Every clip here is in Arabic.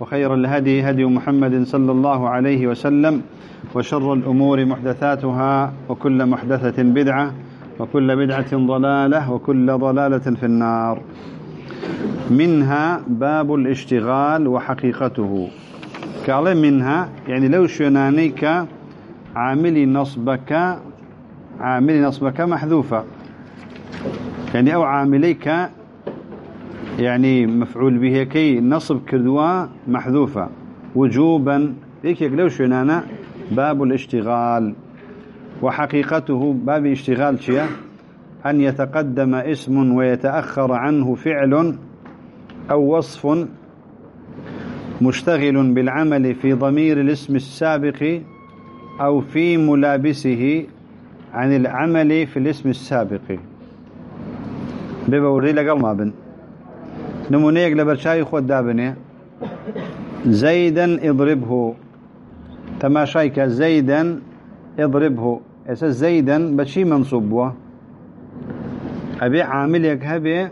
وخير الهدي هدي محمد صلى الله عليه وسلم وشر الأمور محدثاتها وكل محدثة بدعة وكل بدعة ضلالة وكل ضلالة في النار. منها باب الاشتغال وحقيقته. قال منها يعني لو شنانيك عاملي نصبك عاملي نصبك محذوفة. يعني أو عامليك يعني مفعول به كي نصب كردوا محذوفة. وجوبا ذيك لو شنانا؟ باب الاشتغال. وحقيقته باب اشتغال شيء أن يتقدم اسم ويتأخر عنه فعل أو وصف مشتغل بالعمل في ضمير الاسم السابق أو في ملابسه عن العمل في الاسم السابق. ببوري لقل ما بن. نمونيك لبرشاي خود دابنه زيدا اضربه. تماشايك زيدا اضربه. أساس زيدا بشي منصوب بوا. ابي عاملك هبي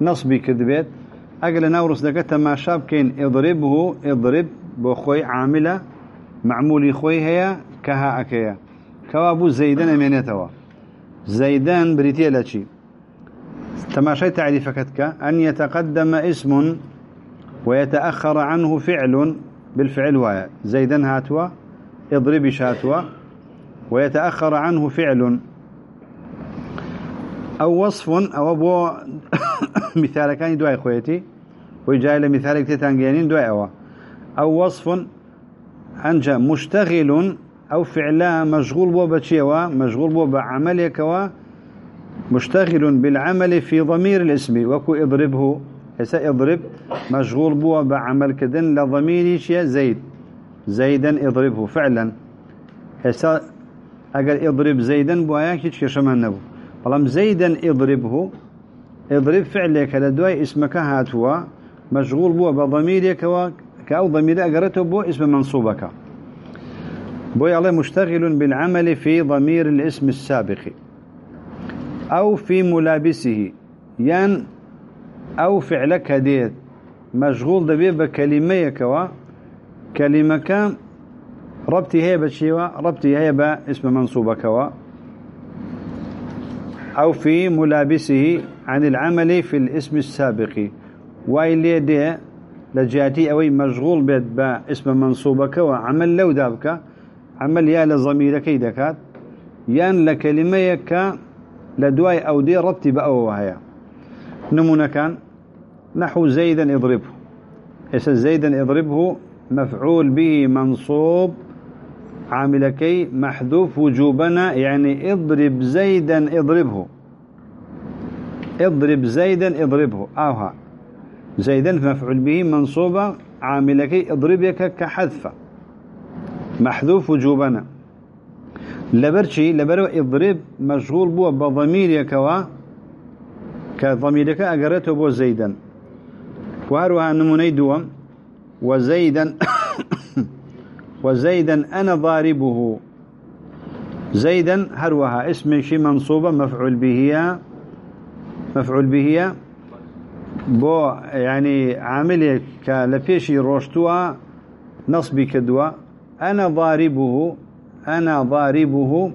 نصبي كذبت أقل نورس دك تماشا بكين اضربه. اضرب بخوي عاملة. معمولي خوي هي كها اكيا كوابو زيدا امينتوا زيدان بريتيا لاتشي تماشي تعريفكتك أن يتقدم اسم ويتأخر عنه فعل بالفعل وايا زيدا هاتوا اضرب شاتوا ويتأخر عنه فعل أو وصف أو أبو مثال كان دواء خويتي ويجاي لمثال كتانجيانين دواء أو أو وصف أنجا مشتغل أو فعلا مشغول بو بتشيوا مشغول بو بعملك مشتغل بالعمل في ضمير الاسم وكو اضربه هسا اضرب مشغول بو بعمل كدن لضمير شيء زيد. زيدا اضربه فعلا. هسا اگر اضرب زيدا بو اياك هيك شمان نبو. بلام زيدا اضربه اضرب فعلك لدواي اسمك هاتوا مشغول بو بضميرك كأو ضمير اقرته بو اسم منصوبك. بو يالله مشتغل بالعمل في ضمير الاسم السابق. أو في ملابسه. ين أو فعلك هديت. مشغول دبي بكلمة كوا كلمة كان ربطي هي بشيوا. ربطي هي باسم منصوبة كوا. أو في ملابسه عن العمل في الاسم السابق. وايلي دي لجاتي أوي مشغول بيت باسم منصوبة كوا. عمل لو دابك عمل يا لضميرك دكات. يان لكلمة كان لدواي أو دي ربطي بأو وهي نمونا كان نحو زيدا اضربه. إيش زيدا اضربه؟ مفعول به منصوب. عاملكي محذوف وجوبنا يعني اضرب زيدا اضربه. اضرب زيدا اضربه. اوها زيدا مفعول به منصوبة عاملكي اضربك كحذفة. محذوف وجوبنا. لبرشي لبرو اضرب مشغول بو بضمير يكوا كضميرك اقرته بو زيدا. وهروها نموني دوم وزيدا وزيدا أنا ضاربه. زيدا هروها اسم شي منصوبة مفعول به مفعول به بو يعني عامل كلفيشي روشتوا نصبي كدوا أنا ضاربه. أنا ضاربه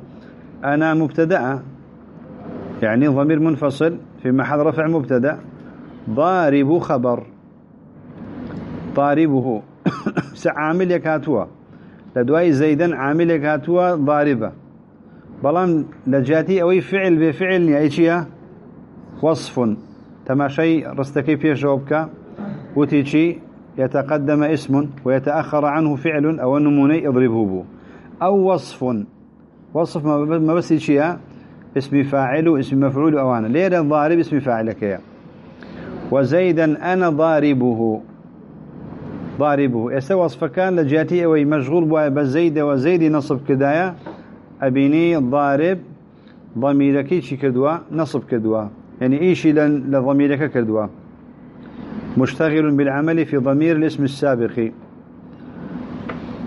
أنا مبتدأ. يعني ضمير منفصل في محل رفع مبتدأ. ضارب خبر. ضاربه. عامل يكاتوا. لدواي زيدا عامل يكاتوا ضاربة. بلان لجاتي أوي فعل بفعل يعني وصف. تماشي رستكي في جوابك. وتيشي يتقدم اسم ويتأخر عنه فعل أو نموني اضربه بو أو وصف. وصف ما بس شيء اسم فاعل واسم مفعول أوانا ليه؟ الضارب اسم فاعلك. يا وزيدا أنا ضاربه. ضاربه. اسا وصف كان لجاتي اوي مشغول بوا بزيد وزيد نصب كدايا أبيني ضارب ضميرك شي كدوا نصب كدوا يعني ايشي لضميرك كدوا مشتغل بالعمل في ضمير الاسم السابق.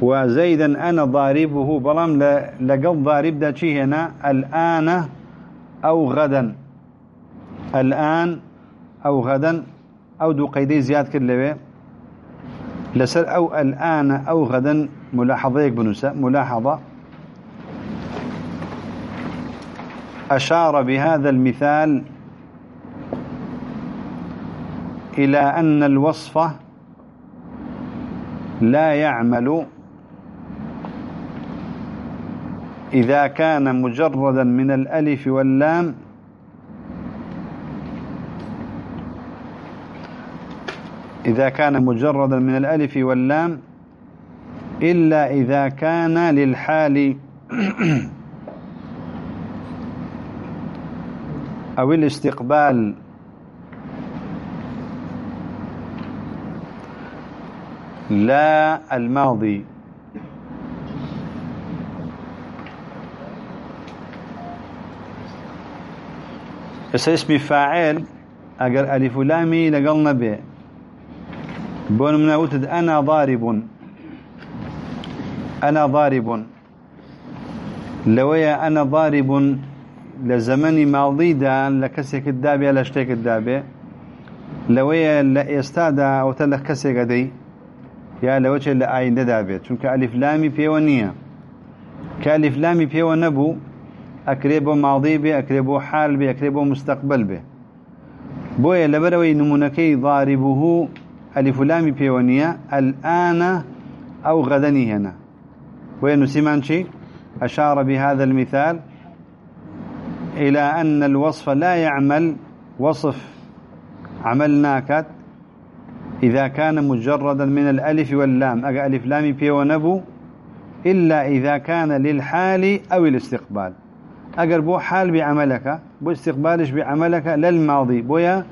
وزيدا أنا ضاربه بلام لقل ضارب دا هنا الآن أو غدا الآن أو غدا أو دو قيدي زياد كله لسر أو الآن أو غدا ملاحظة بنوسة ملاحظة أشار بهذا المثال إلى أن الوصف لا يعمل إذا كان مجردا من الألف واللام إذا كان مجردا من الألف واللام إلا إذا كان للحال أو الاستقبال. لا الماضي. بس اسم فاعل أجر ألف لامي لقلنا به بون من أوتد أنا ضارب أنا ضارب لويا أنا ضارب لزمن ماضي دا لكسك الدابة لشتك الدابة لويا لإستادا أو تلك كسك دي يا لوجه لآين دابة چونك ألف لامي بيوانية كألف لامي بيوان أكريبو ماضي به أكريبو حال به أكريبو مستقبل به. بويا لبروي نمونكي ضاربه لام بيونية الآن أو غدني هنا. وين نسيمان شيء أشار بهذا المثال إلى أن الوصف لا يعمل وصف عملناك إذا كان مجردا من الألف واللام. ألف لام بيونبو إلا إذا كان للحال أو الاستقبال. أجر بو حال بعملك بو استقبالش بعملك للماضي بويا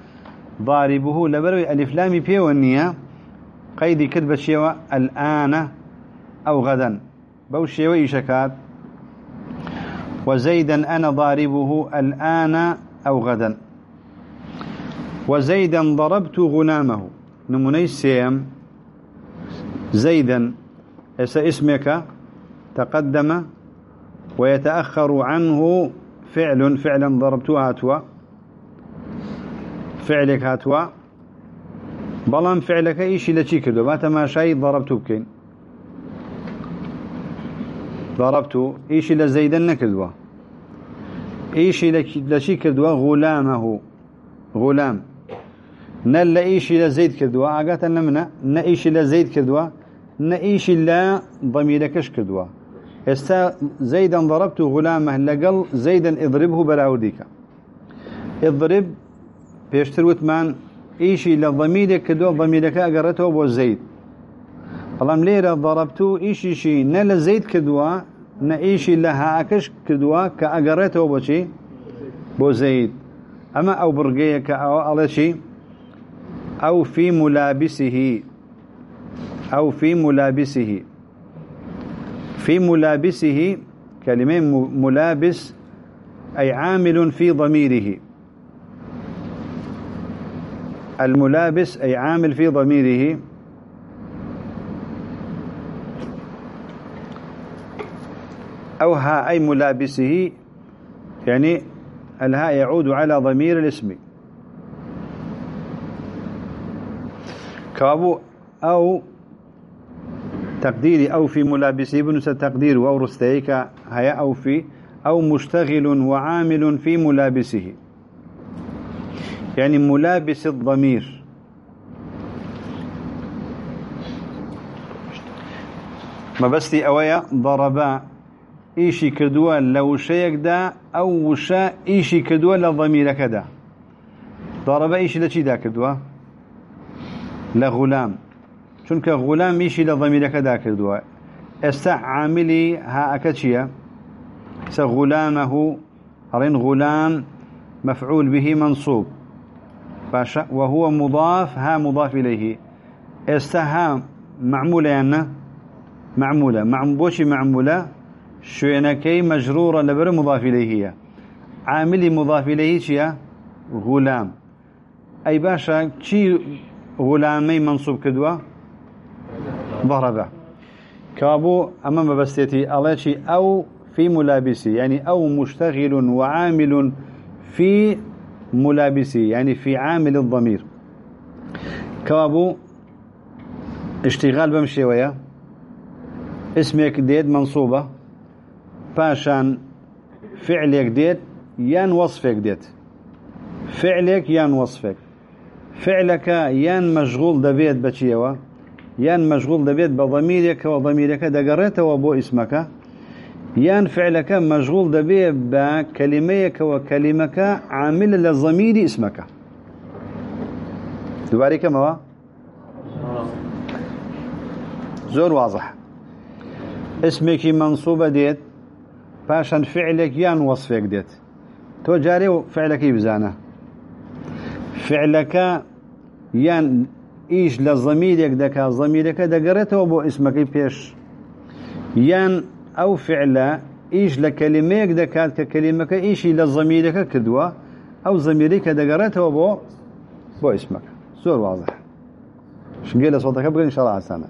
ضاربه لبروي ألف لامي بيه والنية قيدي كتب الشيوة الآن أو غدا. بو الشيوة إيشكات. وزيدا أنا ضاربه الآن أو غدا. وزيدا ضربت غلامه. نموني السيم زيدا. اسمك تقدم ويتأخر عنه فعل فعلا ضربتها هاتوا. فعلك هاتوا. بلان فعلك ايشي لشي كدو. ما تماشاي ضربتو بكين. ضربتو. ايشي لزيدن نكدوا. ايشي لشي كدوا. غلامه. غلام. نل ايشي لزيد كدوا. اقاتا لمنا نا ايشي لزيد كدوا. نا ايشي لا ضميركش ئێستا زەیدەن دەڕەبت و غلامە لەگەڵ زەیدەن ئضرب و بەراوردیکە. ئضرب پێشتر وتمان ئیشی لە ضەمیرێک کە دۆ ضەمیرەکە ئەگەڕێتەوە بۆ زەید. بەڵام لێرە دەڕەبت و ئیشیشی نە لە زەید کردووە نە ئیشی لە هاکەش کردووە کە ئەگەڕێتەوە بۆچی بۆ زەید. ئەمە ئەو بڕگەیە کە ئەوە ئەڵەچی ئەو فی ملابسیهی ئەو فی ملابسیهی في ملابسه كلمة ملابس أي عامل في ضميره. الملابس أي عامل في ضميره. أو ها أي ملابسه يعني الهاء يعود على ضمير الاسم. كابو أو تقديري أو في ملابسه بنس تقدير أو رستيك هيا أو في أو مشتغل وعامل في ملابسه. يعني ملابس الضمير. ما بستي أويا ضربا إيشي كدوا لو شيك دا أو وشا إيشي كدوا لضميرك دا. ضربا إيشي لشي دا كدوا؟ لغلام چونك غلام ميشي لضميرك دا كردوا استا عاملي ها اكتشيا سغلامه رين غلام مفعول به منصوب. وهو مضاف ها مضاف إليه. استا ها معمولة يعني معمولة معم بوشي معمولة شوينكي مجرورة لبر مضاف إليه عاملي مضاف إليه شيا غلام أي باشا شي غلامي منصوب كدوة ضربه كابو أمام بستيتي الله شي أو في ملابسي يعني أو مشتغل وعامل في ملابسي يعني في عامل الضمير. كابو اشتغال بمشي ويا. اسمك ديد منصوبة. باشان فعلك ديد يان وصفك ديد فعلك يان وصفك فعلك يان مشغول دبيت يان مشغول دبيت بضميرك وضميرك دقريت وبو اسمك يان فعلك مشغول دبيت بكلميك وكلمك عامل للضمير اسمك دوباري كما زور واضح. اسمك منصوبة ديت باشن فعلك يان وصفك ديت تو جاري إيش لضميرك دكا ضميرك دقرته وبو اسمك بيش؟ يان أو فعل إيش لكلميك دكات ككلمك إيش لضميرك كدوا أو ضميرك دقرته وبو بو اسمك. زور واضح. شنقيل صوتك؟ ابقى إن شاء الله عسانا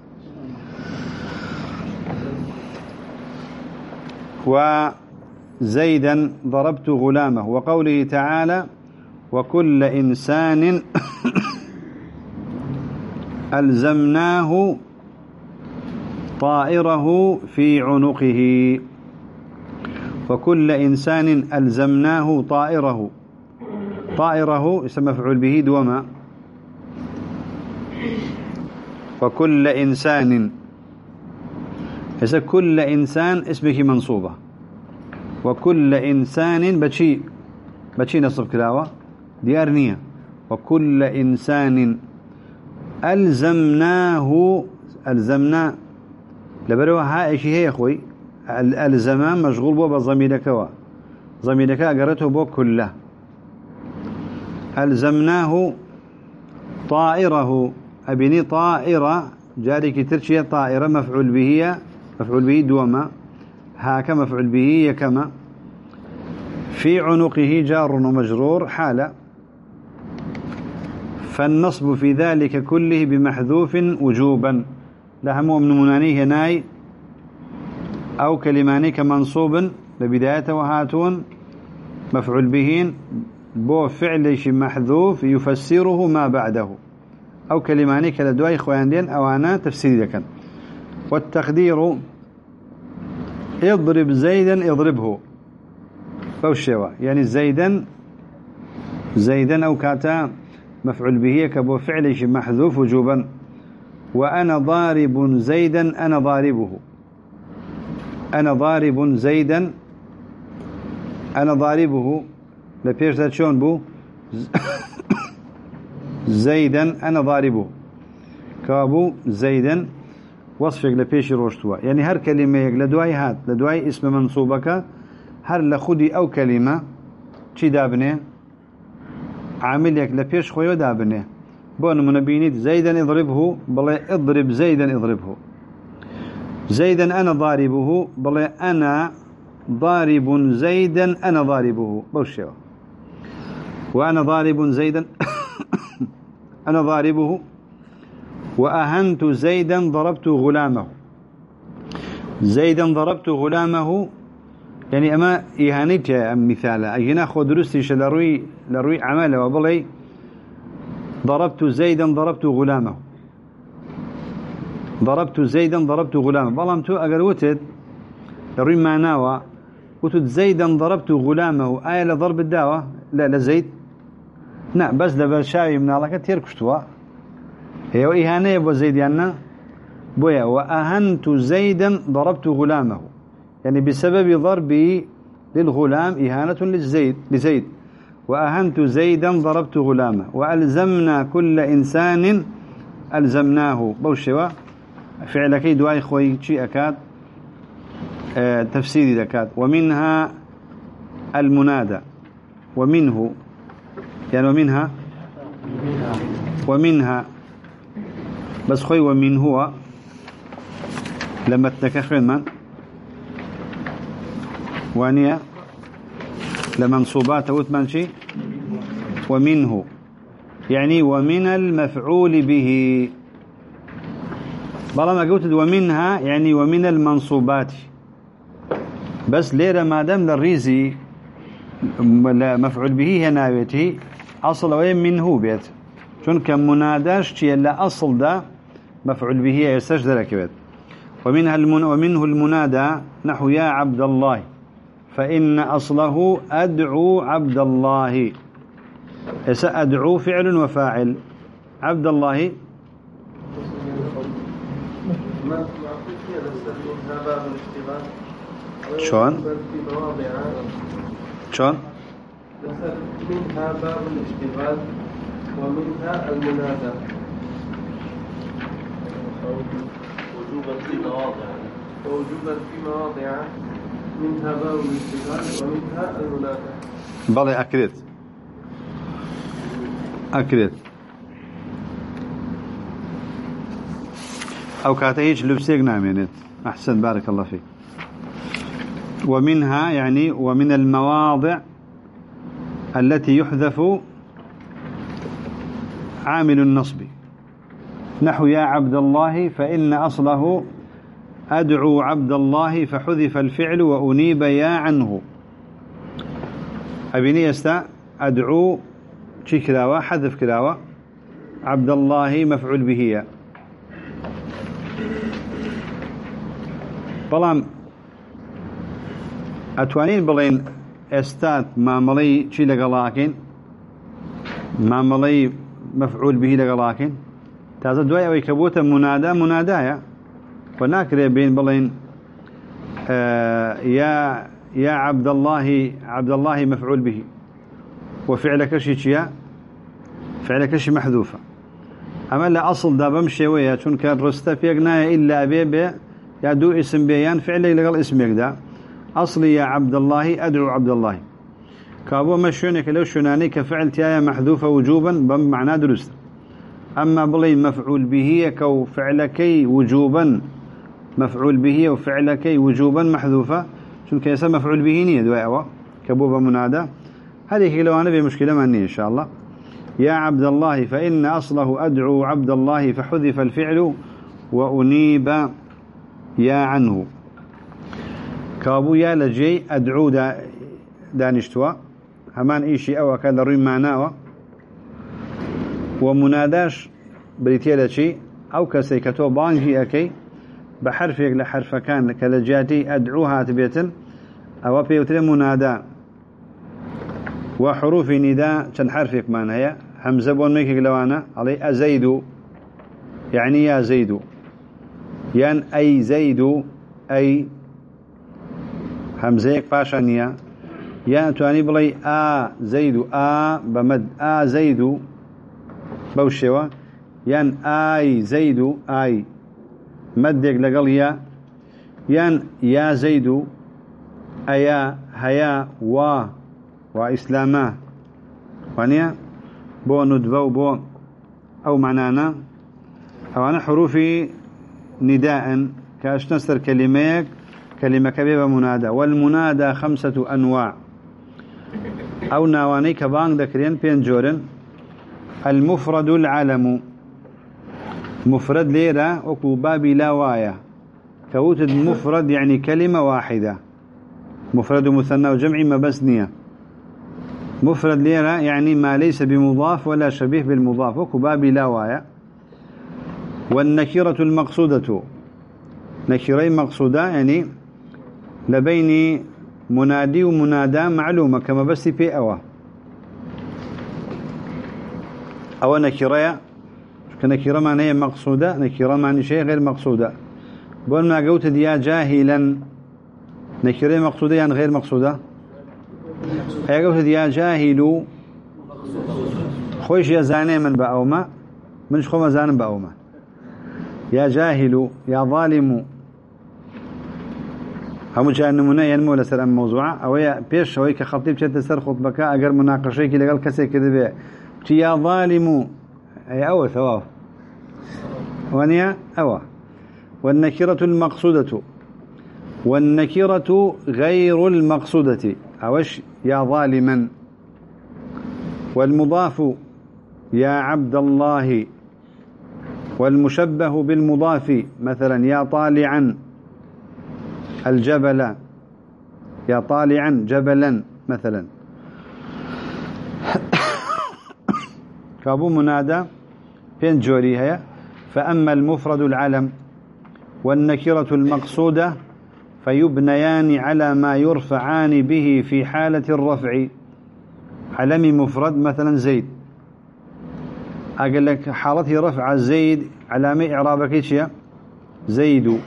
وزيدا ضربت غلامه وقوله تعالى وكل إنسان ألزمناه طائره في عنقه. وكل إنسان ألزمناه طائره. طائره اسم مفعول به دوما. وكل إنسان إذا كل إنسان اسمه منصوبة. وكل إنسان بشي بشي نصب كلاوة ديار نية. وكل إنسان ألزمناه ألزمنا. لبروا ها إيش هي أخوي؟ الزمان مشغول بو بضميرك وا. ضميرك أقرته بو كله. ألزمناه طائره. أبني طائرة. جاري كترشية طائرة مفعول به مفعول به دوما. هاك مفعول به يكما في عنقه جار ومجرور حالة. فالنصب في ذلك كله بمحذوف وجوبا. لهم من منانيه ناي أو كلماني كمنصوب لبداية وهاتون مفعول به بو فعل محذوف يفسره ما بعده. أو كلماني كالدواء إخوان دين أو أنا تفسير ذكا والتقدير اضرب زيدا اضربه. فوشوا يعني زيدا زيدا أو كاتا مفعول به كبو فعل محذوف وجوبا. وأنا ضارب زيدا أنا ضاربه. أنا ضارب زيدا أنا ضاربه. لبيش ذات شون بو؟ زيدا أنا ضاربه. كابو زيدا وصفك لبيش روشتوا يعني هر كلمة لدواي هات لدواي اسم منصوبك هر لخدي أو كلمة چي دابنه؟ عاملك لبيش خويو دابنه بون منبينيت زيدا اضربه بلا اضرب زيدا اضربه. زيدا أنا ضاربه بلا أنا ضارب زيدا أنا ضاربه. بوشيو وأنا ضارب زيدا أنا ضاربه. وأهنت زيدا ضربت غلامه. زيدا ضربت غلامه يعني أما إهانيك أم مثالا. أجينا خو درستيش لروي لروي عمله وبلي ضربت زيدا ضربت غلامه. ضربت زيدا ضربت غلامه. بلام تو أقل وتد لروي معناوا وتد زيدا ضربت غلامه. آية لضرب الدعوة لا لزيد. نعم بس لبرشاوي من الله كتير كشتوا. هي وإهانة أبو يعني بويا وأهنت زيدا ضربت غلامه. يعني بسبب ضربي للغلام إهانة للزيد لزيد. وأهنت زيدا ضربت غلامه. وألزمنا كل إنسان ألزمناه. بوشوا فعلك دواي خوي شيء أكاد آه تفسيري ذكات ومنها المنادى. ومنه يعني ومنها ومنها. بس خوي ومن هو. لما تنكخين من؟ وانيا لمنصوبات وثمان شي ومنه يعني ومن المفعول به. بلا ما قلت ومنها يعني ومن المنصوبات. بس ليرة ما دام للريزي مفعول به هنا بيته أصل وين منه بيت. شون كمناداش تي لا أصل ده مفعول به يستجد لك بيت. ومنها المن ومنه المنادى نحو يا عبد الله. فإن أصله أدعو عبد الله سأدعو فعل وفاعل عبد الله شلون؟ شلون؟ منها باب الاشتغال ومنها المنادى وجوبا في مواضع ووجوبا في مواضع منها باب الاشتغال ومنها المنادى بلى أكريت. أكريت. أو كاتهيج لبسيق نامينت أحسن بارك الله فيك. ومنها يعني ومن المواضع التي يحذف عامل النصب. نحو يا عبد الله فإن أصله أدعو عبد الله فحذف الفعل وأنيب يا عنه. أبني يستا أدعو شي كلاوة حذف كلاوة. عبد الله مفعول به بلام أتوانين بلين استاد معاملي شي لقلاكين؟ معاملي مفعول به لقلاكين؟ تازا دواي أو يكبوتا منادى منادايا وناكري بين بلين آه يا يا عبد الله عبد الله مفعول به وفعلك شي شيا فعلك شي محذوفة. أما لا أصل دا بمشي ويا چون كان رستا فيقنا إلا أبي بي يا دو اسم بيان فعلي لقل اسمك دا. أصلي يا عبد الله أدعو عبد الله كابو مشونك لو شناني كفعل تيايا محذوفة وجوبا بمعنى درست. أما بلي مفعول به كو فعلكي وجوبا. مفعول به وفعلكي وجوبا محذوفة شو كيسا مفعول به نية دواء كبوبة منادى. هذه لو أنا بمشكلة ماني إن شاء الله. يا عبد الله فإن أصله أدعو عبد الله فحذف الفعل وأنيب يا عنه. كابو يا لجي أدعو دا دانشتوا. همان إيشي أو كان روي معناه. ومناداش بريتيا لشي أو كسيكتو بانجي أكي. بحرفك لحرف كان كالجاتي أدعوها تبيتن. أو بيوتر منادى. وحروف نداء كان حرفك ما هي همزة بون ميكي لوانا. علي أزيد. يعني يا زيد. يعني أي زيد. أي. همزيك باشانيا يعني تواني بلي آ زيد. آ بمد. آ زيد. بوشوا يعني آي زيد. آي. مدك لقل يا. يعني يا زيد أيا هيا و وإسلاما وانيا؟ بو ندبو بو. أو معنانا؟ أو أنا حروفي نداء. كاش نستر كلميك كلمة كبيرة منادى. والمنادى خمسة أنواع. أو ناواني كبان ذكرين بين جورن المفرد العلم. مفرد ليرة وكو بابي لا وايا كوتد مفرد يعني كلمة واحدة. مفرد مثنى وجمع ما بس نية. مفرد ليرة يعني ما ليس بمضاف ولا شبيه بالمضاف. وكو بابي لا وايا والنكرة المقصودة. نكرين مقصودة يعني لبين منادي ومنادى معلومة كما بس في أوى. أو نكرة كنكرة معنى مقصودة نكرة معنى شيء غير مقصودة. بقول ما قلت يا جاهلا نكرة مقصودة يعني غير مقصودة؟ هي قلت يا جاهل خوش يا زاني من بأوما منش خو مزان بأوما. يا جاهل يا ظالم هم جاء نمونة ينمو لسر أم موضوع أو يا بيش هوي كخطيب شد سر خطبك أجر مناقشة كي لقال كسي كذا يا ظالم أي أو ثواب. ونيا أو والنكرة المقصودة. والنكرة غير المقصودة. أوش؟ يا ظالما. والمضاف يا عبد الله. والمشبه بالمضاف مثلا يا طالعا. الجبل يا طالعا جبلا مثلا. كابو منادى فين جوري هي فأما المفرد العلم والنكرة المقصودة فيبنيان على ما يرفعان به في حالة الرفع. علم مفرد مثلا زيد. أقول لك حالته رفع زيد علامة إعرابك إيش زيد.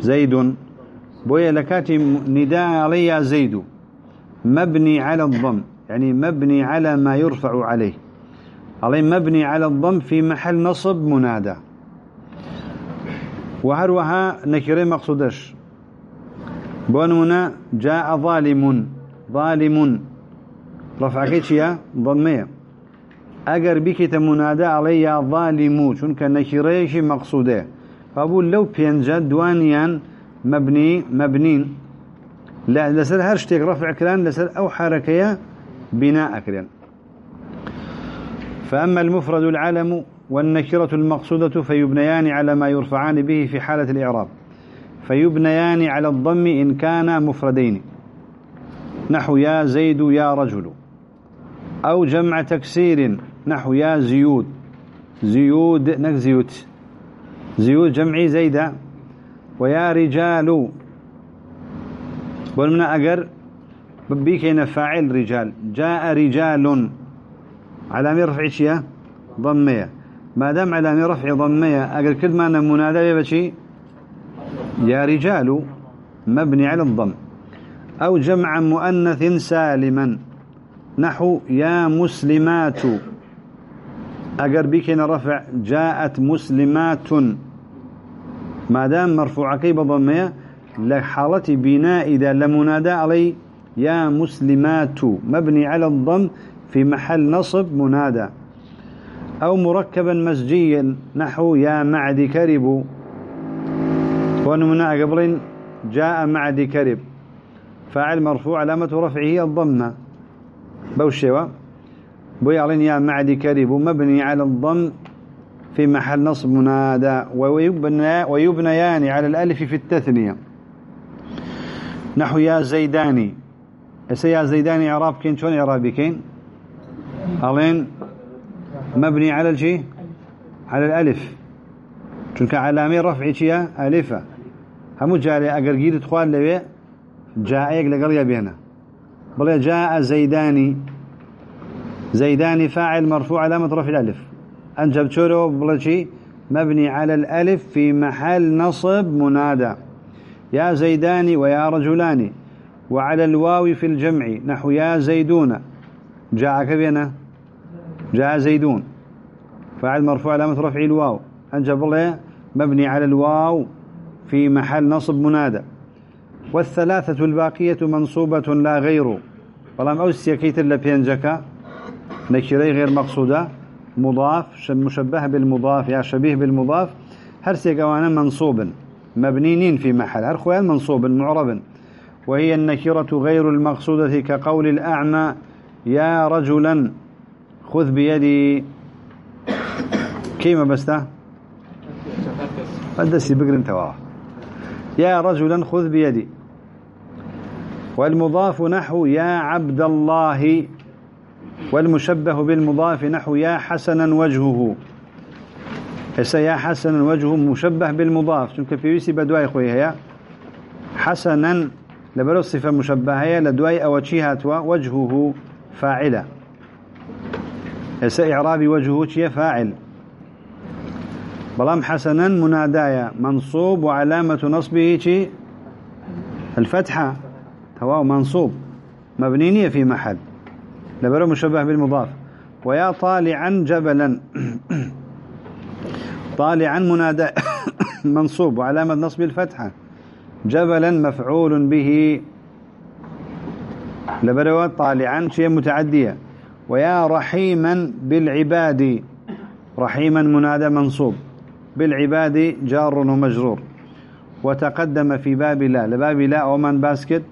زيد. بويا لكاتي نداء علي زيد. مبني على الضم يعني مبني على ما يرفع عليه. عليه مبني على الضم في محل نصب منادى. وهروها نكره مقصودش. بونونا جاء ظالم ظالم رفع كيتشيا ضمية أجر بك تمنادى علي يا ظالمو چونك نكريش مقصوده. فأقول لو بينجا دوانيان مبني مبنين. لا لسر هرشتك رفع كلان لسر أو حركية بناء كلان فأما المفرد العلم والنكرة المقصودة فيبنيان على ما يرفعان به في حالة الإعراب. فيبنيان على الضم إن كان مفردين. نحو يا زيد يا رجل. أو جمع تكسير نحو يا زيود. زيود نك زيوت. زيود جمعي زيدة ويا رجال. والمنا أقر بيكين فاعل رجال. جاء رجال. علامة رفع شيء ضمية. ما دام علامة رفع ضمية أقل كل ما منادى بشي يا رجال مبني على الضم. أو جمع مؤنث سالما نحو يا مسلمات. أقر بكنا رفع جاءت مسلمات. ما دام مرفوع كيب ضمية لحالة بناء إذا لمنادى علي يا مسلمات. مبني على الضم في محل نصب منادى أو مركبا مسجيا نحو يا معد كرب. ونمنا قبل جاء معد كرب. فاعل مرفوع علامة رفعه الضمة بوشوا بيعلن يا معد كرب مبني على الضم في محل نصب منادى. ويبنى ويبنيان على الألف في التثنية. نحو يا زيداني. يا زيداني إعراب كين شون إعرابي كين ألين مبني على الشيء على الألف. چونك علامة رفع شيء ألفة. همو جاري أقر جيد تخوال لبي جاء لقرية بينا بل جاء زيداني زيداني فاعل مرفوع علامة رفع الألف. أنجب شورو بل شيء مبني على الألف في محل نصب منادى. يا زيداني ويا رجلان وعلى الواو في الجمع. نحو يا زيدون. جاء كبينا جاء زيدون. فاعل مرفوع علامة رفع الواو. أنجب الله مبني على الواو في محل نصب منادى. والثلاثة الباقية منصوبة لا غير. فلام أوسيا كيت اللبينجكا نكري غير مقصودة. مضاف مشبه بالمضاف يا شبيه بالمضاف. هرسي قوانا منصوبا. مبنيين في محل. هرخوان منصوب معرب وهي النكرة غير المقصودة كقول الأعمى. يا رجلا. خذ بيدي. كيما بستا قدسي بقر انت يا رجلا خذ بيدي. والمضاف نحو يا عبد الله. والمشبه بالمضاف نحو يا حسنا وجهه. هسه يا حسنا وجهه مشبه بالمضاف. شنك في ويسي بدواي خويا يا حسنا. لبلو صفة مشبهة. لدواي أوتشيها وجهه فاعلة. هسه إعرابي وجهه فاعل. بلام حسنا منادايا. منصوب وعلامة نصبه شي الفتحة. هو منصوب. مبنينية في محل. لبرو مشبه بالمضاف. ويا طالعا جبلا. طالعا منادى منصوب. وعلامة نصب الفتحة. جبلا مفعول به. لبرو طالعا شيء متعدية. ويا رحيما بالعباد. رحيما منادى منصوب. بالعباد جار ومجرور. وتقدم في باب لا. لباب لا ومن باسكت.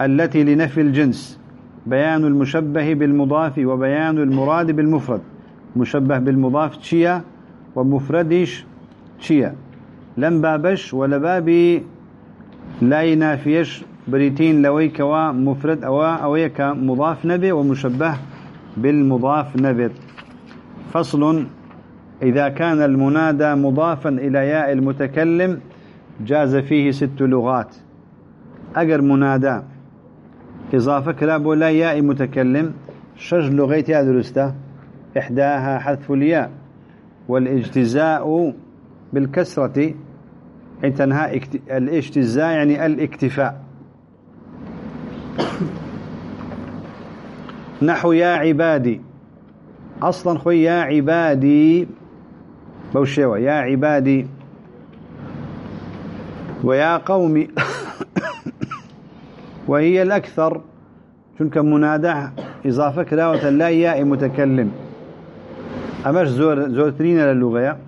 التي لنفي الجنس. بيان المشبه بالمضاف وبيان المراد بالمفرد. مشبه بالمضاف تشيا ومفردش تشيا. لم بابش ولا بابي لا ينافيش بريتين لوي كوا مفرد أو أويك مضاف نبي ومشبه بالمضاف نبي. فصل إذا كان المنادى مضافا إلى ياء المتكلم جاز فيه ست لغات. أجر منادى إضافة كلاب لا ياء متكلم شج لغيت يا إحداها حذف الياء. والإجتزاء بالكسرة إن تنهى الاجتزاء يعني الاكتفاء. نحو يا عبادي. أصلا خوي يا عبادي. بوشيوة. يا عبادي. ويا قومي. وهي الأكثر. شنك منادع إضافة كلاوة. لا ياء متكلم. أمش زور زورترين للغة.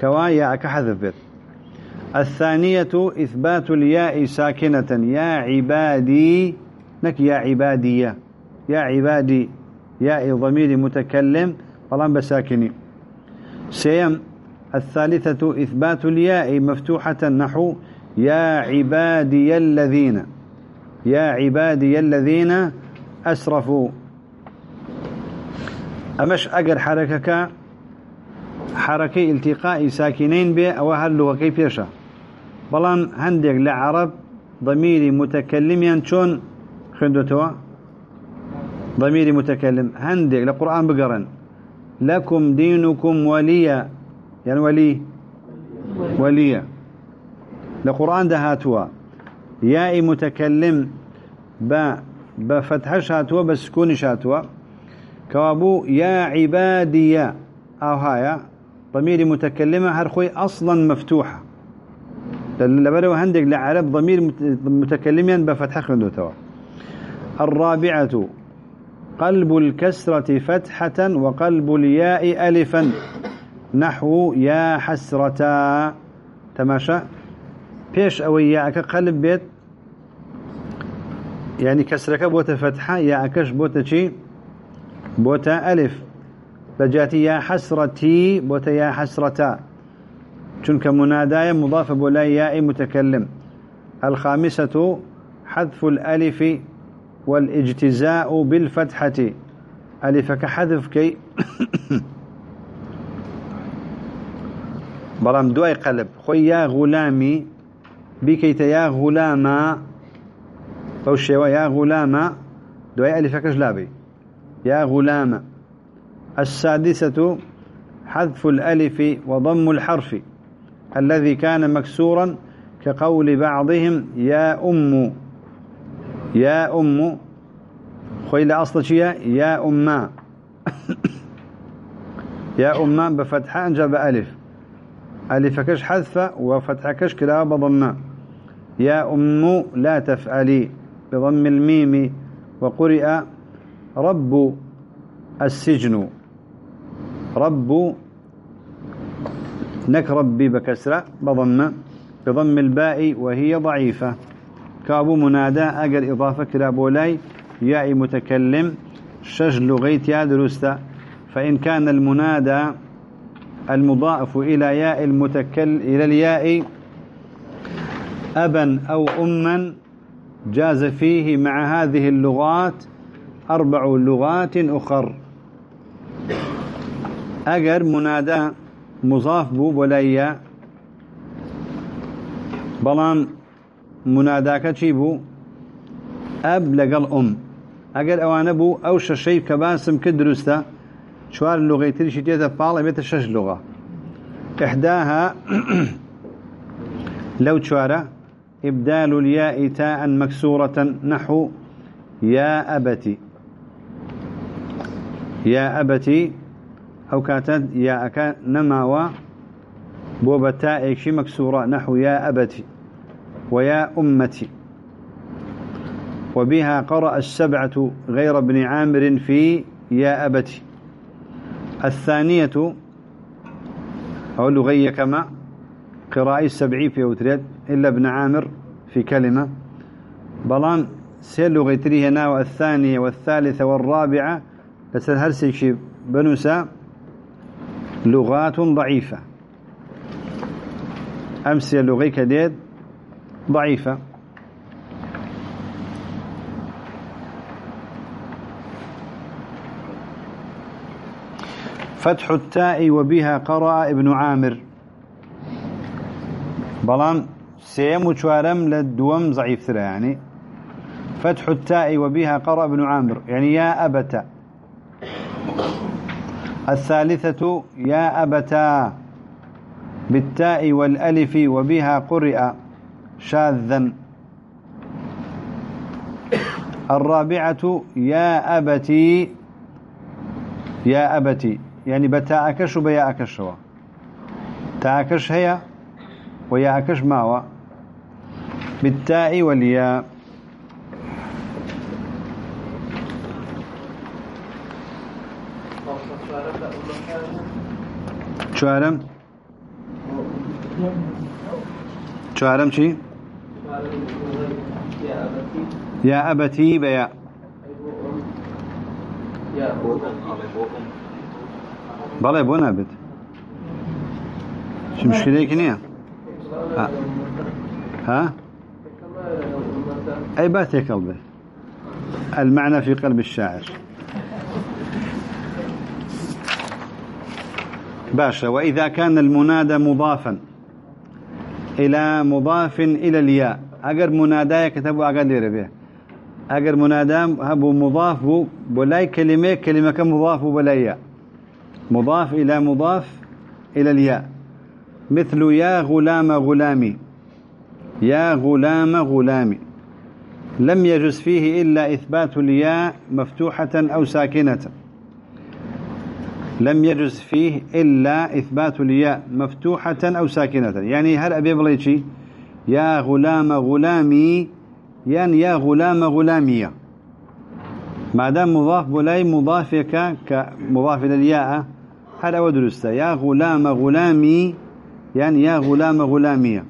كوايا كحذف بيت. الثانية إثبات الياء ساكنة. يا عبادي. نك يا عبادية يا. عبادي ياء ضمير متكلم طالما بساكني. سيم الثالثة إثبات الياء مفتوحة نحو يا عبادي الذين. يا عبادي الذين أسرفوا. أمش أجر حركك؟ حركة التقاء ساكنين به أو هاللغة كيف يشاء؟ بلان هندق لعرب ضميري متكلم شون خندوتوا ضميري متكلم. هندق لقرآن بقرن. لكم دينكم وليا. يعني ولي؟ وليا لقرآن ده هاتوا ياء متكلم. با بفتح هاتوا بسكون هاتوا كوابو يا عبادي أو هايا. ضمير متكلمة هرخوي أصلا مفتوحة. لبرو هندق لعرب ضمير متكلميا بفتح خندوتوا الرابعة قلب الكسرة فتحة وقلب الياء ألفا. نحو يا حسرتا تماشى. بيش أو ياءك قلب بيت. يعني كسرك بوتا فتحة ياءكش بوتا شي. بوتا ألف. بجاتي يا حسرتي بوتا يا حسرتا چونك منادايا مضاف بولا ياء متكلم. الخامسة حذف الألف. والإجتزاء بالفتحة. ألفك حذف كي. برام دواي قلب. خوي يا غلامي بكيت يا غلاما. فوشيوا يا غلاما. دواي ألفك جلابي يا غلام السادسة حذف الألف وضم الحرف الذي كان مكسورا كقول بعضهم يا أم. يا أم. خويل أصل شيء يا أما يا أما بفتحة أنجب ألف. ألفكش حذفة وفتحكش كلا بضمة. يا أم لا تفعلي بضم الميم وقرئ رب السجن. رب نك ربي بكسرة بضمة. بضم الباء وهي ضعيفة. كابو منادى أجر إضافة كلابولاي ياء متكلم شج لغيت يا درستا فإن كان المنادى المضاف إلى ياء المتكل إلى الياء أبا أو أما جاز فيه مع هذه اللغات أربع لغات أخر. أجر منادى مضاف بو ولا بلان مناداك چی بو أب لقل أم أقل أوانا بو أو ششيب كباسم كدرستا شوار اللغة تريشي تيتا بالا بيتا شش لغة إحداها لو شوارة إبدال الياء تاء مكسورة نحو يا أبتي. يا أبتي أو كانت يا أكا نماوا بوبتاء شي مكسورة نحو يا أبتي. ويا أمتي. وبها قرأ السبعة غير ابن عامر في يا أبتي. الثانية أو لغية كما قراءة السبعي في أوتريد إلا ابن عامر في كلمة. بلان سير لغيتري هنا والثانية والثالثة والرابعة لسر هرسي بنوسا لغات ضعيفة. أمسي لغي كديد ضعيفة. فتح التاء وبها قرأ ابن عامر. بلان سيم وشوارم للدوم ضعيف ترى يعني. فتح التاء وبها قرأ ابن عامر. يعني يا أبتا الثالثة يا أبتا بالتاء والألف وبها قرئ. شاذا. الرابعة يا أبتي يا أبتي. يعني بتاعكش وبياعكش هو تاعكش هي وياعكش ماوى بالتاء والياء. شوارم شوارم شي؟ يا أبتي بيا. يا بەڵێ بۆ نابێت چ مشکلەیەکی نییە ها؟ أي بات قلبه المعنى في قلب الشاعر. باشا وإذا كان المنادى مضافا إلى مضاف إلى الياء أجر منادى كتبوا أقل به أجر منادى هەبوو مضاف بوو بۆ لای كلمة كلمة کە مضاف بۆ لای مضاف إلى مضاف إلى الياء مثل يا غلام غلامي يا غلام غلامي لم يجز فيه إلا إثبات الياء مفتوحة أو ساكنة لم يجز فيه إلا إثبات الياء مفتوحة أو ساكنة يعني هەر ئەبێ بڵێی چی يا غلام غلامي يعني يا غلام غلامية ما دام مضاف بلاي مضافك كمضاف إلى الياء هذا هو يا غلام غلامي يعني يا غلام غلامية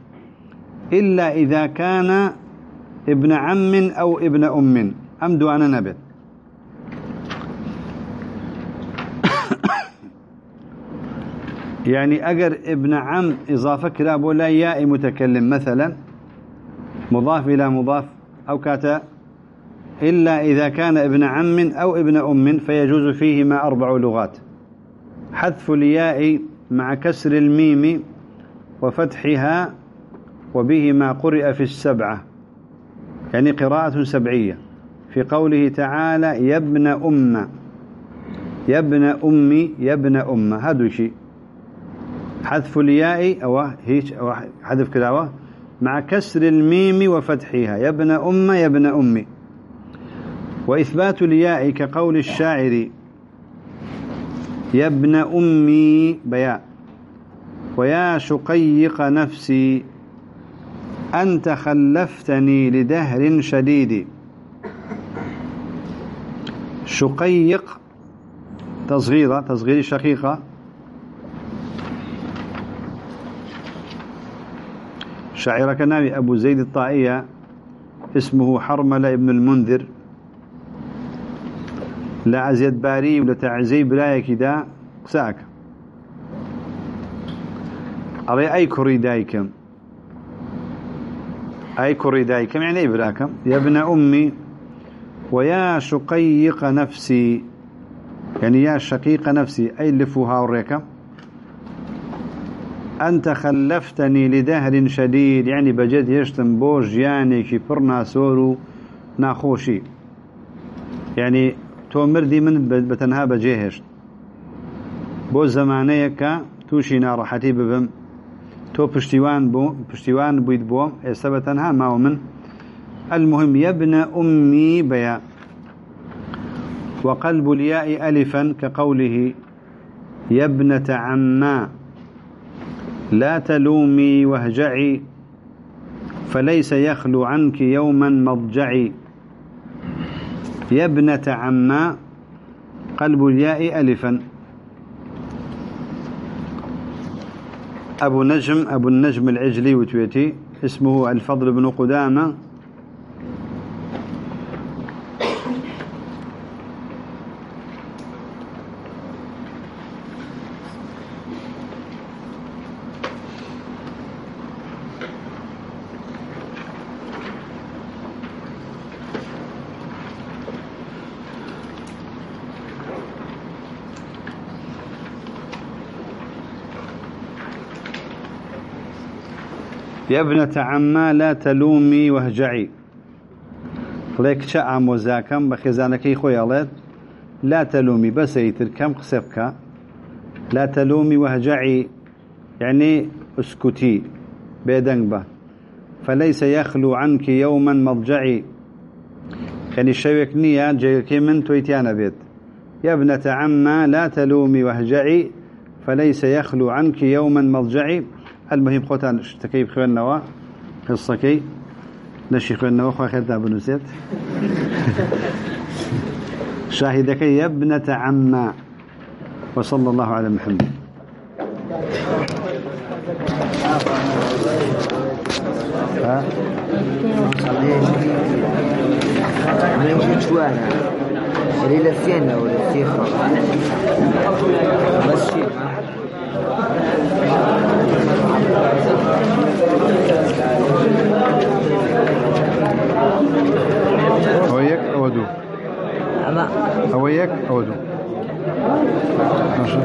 إلا إذا كان ابن عم أو ابن أم. أم أنا نبت. يعني أجر ابن عم إضافة كلاب ولا ياء متكلم مثلا مضاف إلى مضاف أو كاتا إلا إذا كان ابن عم أو ابن أم فيجوز فيهما أربع لغات. حذف الياء مع كسر الميم وفتحها وبه ما قرئ في السبعة يعني قراءة سبعية. في قوله تعالى يا ابن أم يا ابن أمي يا ابن أم. هذا شيء. حذف الياء أو هيش أو حذف كلاوة مع كسر الميم وفتحها. يا ابن أم يا ابن أمي. وإثبات الياء كقول الشاعر. يا ابن أمي بياء. ويا شقيق نفسي أنت خلفتني لدهر شديد. شقيق تصغيرة تصغير شقيقة. شاعر كنامي أبو زيد الطائية اسمه حرملة ابن المنذر. لا عزيد باري ولا تعزي برايا كدا قساك أري أي كري دايكم؟ أي كري دايكم؟ يعني أي براكم يا ابن أمي ويا شقيق نفسي يعني يا شقيق نفسي أي لفوها وريكم؟ أنت خلفتني لدهر شديد. يعني بجد يشتم بوج يعني كي فرنا سورو ناخوشي. يعني تو مردي من بتنها بجيهشت بو زمانيك توشي ناراحتي ببم. تو پشتیوان بو پشتیوان بوید بو. ئێستا تەنها ماوە من. المهم يبن أمي بيا. وقلب الياء ألفا كقوله يا ابنة عما. لا تلومي واهجعي فليس يخلو عنك يوما مضجعي. يا ابنة عما قلب الياء ألفا. أبو نجم أبو النجم العجلي وتويتي اسمه الفضل بن قدامة. يا ابنة عما لا تلومي وهجعي. ليك شاء وزاكم بخزانك خويا الله لا تلومي بس يتر كم قسبك لا تلومي وهجعي يعني اسكتي بيدنبه فليس يخلو عنك يوما مضجعي. يعني الشيوك نية جيكي من تويتيانا بيت. يا ابنة عما لا تلومي وهجعي. فليس يخلو عنك يوما مضجعي. المهم خوتان اشتكي بخوان نوا قصكي. نشي خوان نوا خوا خيرتا بنوسيت شاهدك يا ابنة عما وصلى الله على محمد. ها؟ شيء 啊，我也我懂，老师。